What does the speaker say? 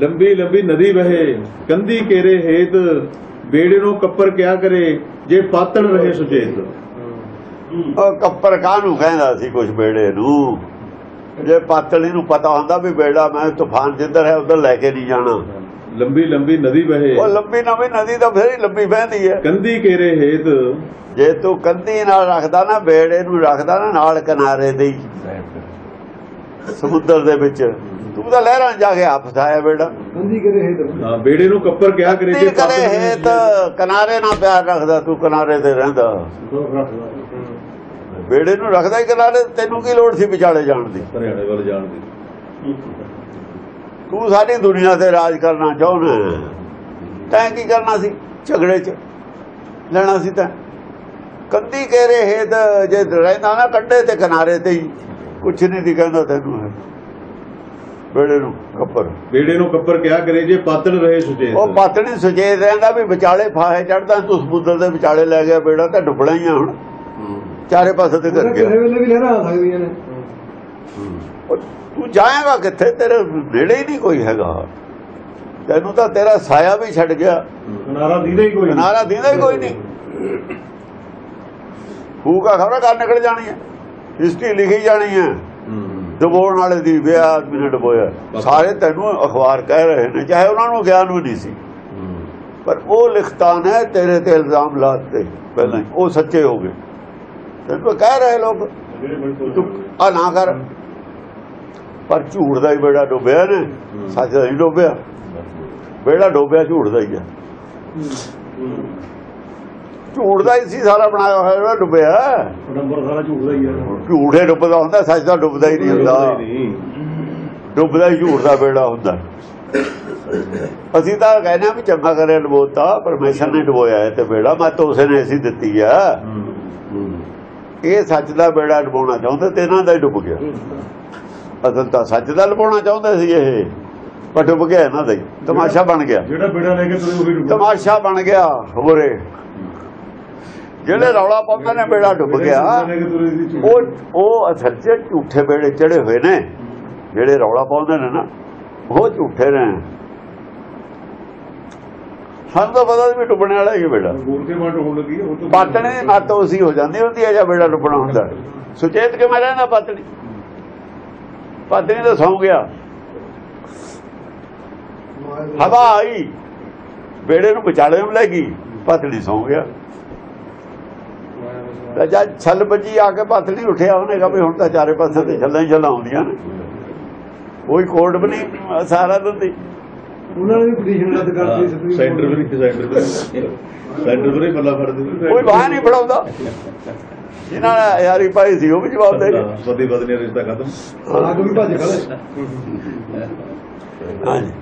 ਲੰਬੀ ਲੰਬੀ ਨਦੀ ਵਹੇ ਕੰਦੀ ਕੇਰੇ ਹੇਤ ਬੇੜੇ ਨੂੰ ਕੱਪਰ ਕਿਆ ਕਰੇ ਜੇ ਪਾਤਣ ਰਹੇ ਸੁਚੇਤ। ਉਹ ਕੱਪਰ ਕਾਹਨੂੰ ਕਹਿੰਦਾ ਸੀ ਕੁਝ ਬੇੜੇ ਨੂੰ? ਜੇ ਪਾਤਲੀ ਨੂੰ ਪਤਾ ਹੁੰਦਾ ਵੀ ਬੇੜਾ ਮੈਂ ਤੂਫਾਨ ਜਿੱਧਰ ਹੈ ਉਧਰ ਲੈ ਕੇ ਨਹੀਂ ਜਾਣਾ। ਲੰਬੀ ਲੰਬੀ ਨਦੀ ਵਹੇ। ਉਹ ਲੰਬੀ ਨਵੀਂ ਨਦੀ ਤਾਂ ਫਿਰ ਲੰਬੀ ਵਹਿੰਦੀ ਹੈ। ਕੰਦੀ ਕੇਰੇ ਹੇਤ। ਜੇ ਤੂੰ ਕੰਦੀ ਨਾਲ ਰੱਖਦਾ ਨਾ ਬੇੜੇ ਨੂੰ ਰੱਖਦਾ ਨਾ ਨਾਲ ਕਿਨਾਰੇ ਦੇ। ਸਮੁੰਦਰ ਦੇ ਵਿੱਚ। ਤੂੰ ਤਾਂ ਲਹਿਰਾਂ 'ਚ ਜਾ ਕੇ ਆਪ ਫਸਾਇਆ ਬੇੜਾ ਕੰਦੀ ਕਰੇ ਹੈ ਹਾਂ, ਬੇੜੇ ਨੂੰ ਕੱਪਰ ਕਿਆ ਕਰੇ ਜੇ ਕਰੇ ਰਹੇ ਹੇਤ ਕਿਨਾਰੇ ਨਾਲ ਪਿਆਰ ਰੱਖਦਾ ਤੂੰ ਕਿਨਾਰੇ ਤੇ ਰਹਿੰਦਾ। ਬੇੜੇ ਨੂੰ ਰੱਖਦਾ ਹੀ ਕਿਨਾਰੇ ਤੈਨੂੰ ਕੀ ਲੋੜ ਸੀ ਵਿਚਾਲੇ ਜਾਣ ਦੀ? ਹਰਿਆਣੇ ਵੱਲ ਜਾਣ ਦੀ। ਤੂੰ ਸਾਰੀ ਦੁਨੀਆ ਤੇ ਰਾਜ ਕਰਨਾ ਚਾਹੁੰਦਾ ਹੈ। ਤੈਂ ਕੀ ਕਰਨਾ ਸੀ? ਝਗੜੇ 'ਚ ਲੈਣਾ ਸੀ ਤਾਂ। ਕੰਦੀ ਕੇਰੇ ਹੇਤ ਜੇ ਰਹਿੰਦਾ ਨਾ ਕੰਡੇ ਤੇ ਕਿਨਾਰੇ ਤੇ ਹੀ ਕੁਛ ਨਹੀਂ ਦੀ ਕਹਿੰਦਾ ਤੈਨੂੰ ਇਹ। ਬੇੜੇ ਨੂੰ ਕੱਪਰ। ਬੇੜੇ ਨੂੰ ਕੱਪਰ ਕਿਆ ਕਰੇ ਜੇ ਪਾਤਣ ਰਹੇ ਸੁਚੇਤ। ਉਹ ਪਾਤਣੀ ਸੁਚੇਤ ਰਹਿੰਦਾ ਵੀ ਵਿਚਾਲੇ ਫਾਹੇ ਚੜਦਾ ਤੂੰ ਸਮੁੰਦਰ ਦੇ ਵਿਚਾਲੇ ਲੈ ਗਿਆ ਬੇੜਾ ਤਾਂ ਡੁੱਬਣਾ ਹੀ ਆ ਹੁਣ। ਚਾਰੇ ਪਾਸੇ ਤੇ ਕਰ ਕਿਸੇ ਗਿਆ ਵੇਲੇ ਵੀ ਲਹਿਰਾਂ ਆ ਸਕਦੀਆਂ ਨੇ। ਉਹ ਤੂੰ ਜਾਏਗਾ ਕਿੱਥੇ? ਤੇਰੇ ਨੇੜੇ ਹੀ ਨਹੀਂ ਕੋਈ ਹੈਗਾ। ਤੈਨੂੰ ਤਾਂ ਤੇਰਾ ਸਾਇਆ ਵੀ ਛੱਡ ਗਿਆ। ਨਾਰਾ ਦੀਦਾ ਹੀ ਕੋਈ ਕਿਨਾਰਾ ਦਿੰਦਾ ਹੀ ਕੋਈ ਨਹੀਂ। ਫੂਕਾ ਖਬਰ ਕਰ ਨਿਕਲ ਜਾਣੀ ਹੈ ਹਿਸਟਰੀ ਲਿਖੀ ਜਾਣੀ ਹੈ ਡੁਬੋਣ ਵਾਲੇ ਦੀ ਵਿਆਹ ਆਦਮੀ ਨੇ ਡੁਬੋਇਆ। ਸਾਰੇ ਤੈਨੂੰ ਅਖਬਾਰ ਕਹਿ ਰਹੇ ਨੇ ਚਾਹੇ ਉਹਨਾਂ ਨੂੰ ਗਿਆਨ ਵੀ ਨਹੀਂ ਸੀ। ਪਰ ਉਹ ਲਿਖਤਾਂ ਨੇ ਤੇਰੇ ਤੇ ਇਲਜ਼ਾਮ ਲਾਤੇ ਪਹਿਲਾਂ ਹੀ। ਉਹ ਸੱਚੇ ਹੋ ਗਏ। ਤੈਨੂੰ ਕਹਿ ਰਹੇ ਲੋਕ ਆ ਨਾ ਕਰ। ਪਰ ਝੂਠ ਦਾ ਹੀ ਬੇੜਾ ਡੁੱਬਿਆ ਨੇ ਸੱਚ ਦਾ ਨਹੀਂ ਡੁੱਬਿਆ। ਬੇੜਾ ਡੁੱਬਿਆ ਝੂਠ ਦਾ ਹੀ ਆ। ਝੂਠ ਦਾ ਹੀ ਸੀ ਸਾਰਾ ਬਣਾਇਆ ਹੋਇਆ ਜਿਹੜਾ ਡੁੱਬਿਆ। ਨੰਬਰ ਸਾਰਾ ਝੂਠਦਾ ਹੀ ਆ। ਝੂਠੇ ਡੁੱਬਦਾ ਹੁੰਦਾ ਸੱਚ ਦਾ ਡੁੱਬਦਾ ਹੀ ਨਹੀਂ ਹੁੰਦਾ। ਡੁੱਬਦਾ ਹੀ ਝੂਠ ਦਾ ਬੇੜਾ ਹੁੰਦਾ। ਅਸੀਂ ਤਾਂ ਕਹਿੰਦੇ ਆ ਵੀ ਚੰਗਾ ਕਰੇ ਡਬੋਤਾ ਪਰਮੇਸ਼ਰ ਨੇ ਡੁਬੋਇਆ ਹੈ ਤੇ ਬੇੜਾ ਮੈਂ ਤਾਂ ਉਸੇ ਨੇ ਅਸੀਂ ਦਿੱਤੀ ਆ। ਇਹ ਸੱਚ ਦਾ ਬੇੜਾ ਡੁਬਾਉਣਾ ਚਾਹੁੰਦੇ ਤੇ ਇਹਨਾਂ ਦਾ ਹੀ ਡੁੱਬ ਗਿਆ। ਅਸਲ ਤਾਂ ਸੱਚ ਦਾ ਲਪਾਉਣਾ ਚਾਹੁੰਦੇ ਸੀ ਇਹ ਪਰ ਡੁੱਬ ਗਿਆ ਇਹਨਾਂ ਦਾ ਹੀ। ਤਮਾਸ਼ਾ ਬਣ ਗਿਆ। ਜਿਹੜਾ ਬੇੜਾ ਲੈ ਕੇ ਤੁਰੇ ਉਹੀ ਤਮਾਸ਼ਾ ਬਣ ਗਿਆ ਹੋਰੇ। ਜਿਹੜੇ ਰੌਲਾ ਪਾਉਂਦੇ ਨੇ ਬੇੜਾ ਡੁੱਬ ਗਿਆ। ਕੇ। ਉਹ ਉਹ ਅਸਲ 'ਚ ਝੂਠੇ ਬੇੜੇ ਚੜੇ ਹੋਏ ਨੇ। ਜਿਹੜੇ ਰੌਲਾ ਪਾਉਂਦੇ ਨੇ ਨਾ ਉਹ ਝੂਠੇ ਨੇ। ਸਾਨੂੰ ਤਾਂ ਪਤਾ ਵੀ ਡੁੱਬਣ ਵਾਲਾ ਹੀ ਬੇੜਾ ਕੇ ਪਾਤਣੇ ਦੀ ਮੱਤ ਉਸੀ ਹੋ ਜਾਂਦੀ ਹੁੰਦੀ ਹੈ ਜਾਂ ਬੇੜਾ ਡੁੱਬਣਾ ਹੁੰਦਾ। ਸੁਚੇਤ ਕਿਵੇਂ ਰਹਿੰਦਾ ਪਾਤਣੀ ਪਾਤਣੀ ਤਾਂ ਸੌਂ ਗਿਆ। ਹਵਾ ਆਈ ਬੇੜੇ ਨੂੰ ਵਿਚਾਲੇ ਨੂੰ ਲੈ ਗਈ ਪਾਤਣੀ ਸੌਂ ਗਿਆ। ਤਾਂ ਜਦ ਛਲ ਵੱਜੀ ਆ ਕੇ ਪਾਤਣੀ ਉੱਠਿਆ ਉਹਨੇ ਕਿਹਾ ਵੀ ਹੁਣ ਤਾਂ ਚਾਰੇ ਪਾਸੇ ਤੇ ਛੱਲਾਂ ਹੀ ਛੱਲਾਂ ਆਉਂਦੀਆਂ ਨੇ। ਕੋਈ ਕੋਡ ਵੀ ਨਹੀਂ ਸਾਰਾ ਦਿੰਦੀ ਉਹਨਾਂ ਨੇ ਵੀ ਪਟੀਸ਼ਨ ਰੱਦ ਕਰਤੀ ਸੁਪਰੀਮ ਸੈਂਟਰ ਵੀ ਨਹੀਂ ਸੈਂਟਰ ਵੀ ਨਹੀਂ। ਸੈਂਟਰ ਵੀ ਨਹੀਂ ਪੱਲਾ ਫੜਦੇ ਕੋਈ ਬਾਹ ਨਹੀਂ ਫੜਾਉਂਦਾ। ਜਿਨ੍ਹਾਂ ਨੇ ਯਾਰੀ ਪਾਈ ਸੀ ਉਹ ਵੀ ਜਵਾਬ ਦੇ ਗਏ। ਸਦੀ ਬਦਨੇ ਰਿਸ਼ਤਾ ਖਤਮ। ਆਗ ਵੀ ਭੱਜ ਖੜੇ ਹਾਂਜੀ।